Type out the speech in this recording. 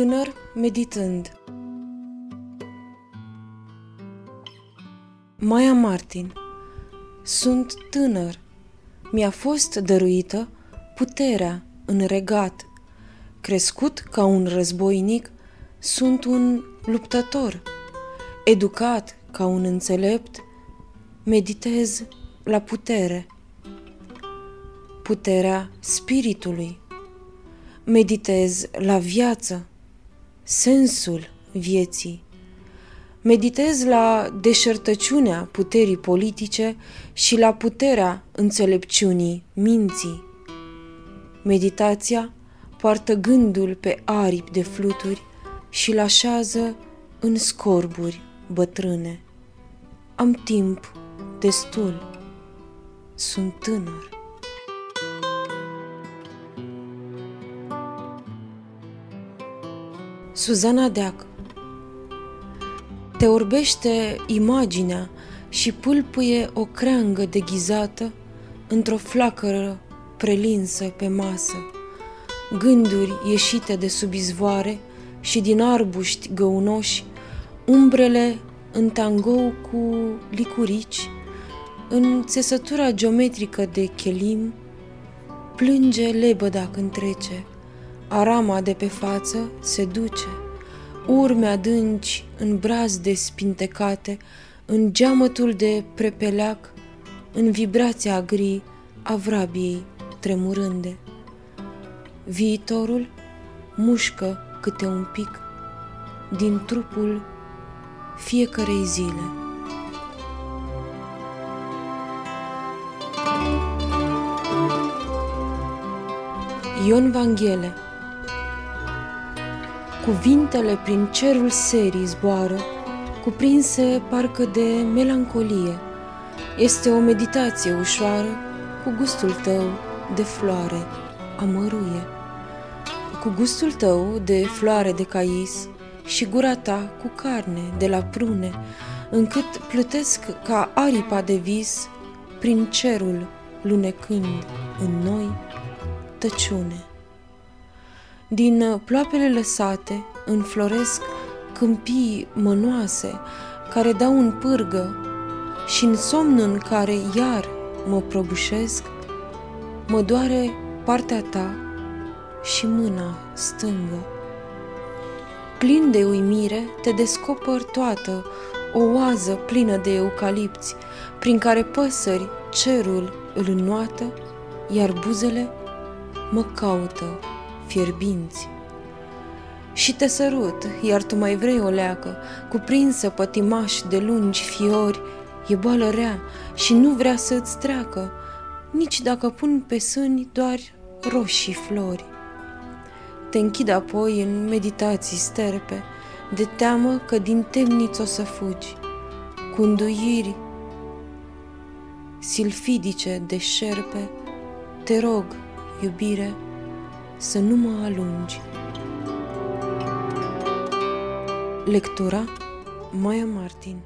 tânăr meditând Maia Martin Sunt tânăr. Mi-a fost dăruită puterea în regat. Crescut ca un războinic, sunt un luptător. Educat ca un înțelept, meditez la putere. Puterea spiritului. Meditez la viață, sensul vieții. Meditez la deșertăciunea puterii politice și la puterea înțelepciunii minții. Meditația poartă gândul pe aripi de fluturi și-l așează în scorburi bătrâne. Am timp destul. Sunt tânăr. Suzana Deac Te orbește imaginea și pâlpâie o creangă deghizată într-o flacără prelinsă pe masă. Gânduri ieșite de sub izvoare și din arbuști găunoși, umbrele în tangou cu licurici, în țesătura geometrică de chelim, plânge lebăda când trece, arama de pe față se duce, urme adânci în brazde spintecate, în geamătul de prepeleac, în vibrația gri a vrabiei tremurânde. Viitorul mușcă câte un pic din trupul fiecarei zile. Ion Vanghele Cuvintele prin cerul serii zboară, cuprinse parcă de melancolie. Este o meditație ușoară cu gustul tău de floare amăruie. Cu gustul tău de floare de cais și gura ta cu carne de la prune, încât plutesc ca aripa de vis prin cerul lunecând în noi tăciune. Din ploapele lăsate înfloresc câmpii mănoase care dau în pârgă și în somnul în care iar mă prăbușesc, mă doare partea ta și mâna stângă. Plin de uimire, te descoper toată, o oază plină de eucalipți, prin care păsări cerul îl înnoată, iar buzele mă caută fierbinți. Și te sărut, iar tu mai vrei o leacă, cuprinsă pătimaș de lungi fiori, e boală rea și nu vrea să-ți treacă, nici dacă pun pe sâni doar roșii flori. Te închid apoi în meditații sterpe, de teamă că din temniță o să fugi, cu înduiri silfidice de șerpe, te rog, iubire, să nu mă alungi. Lectura Maya Martin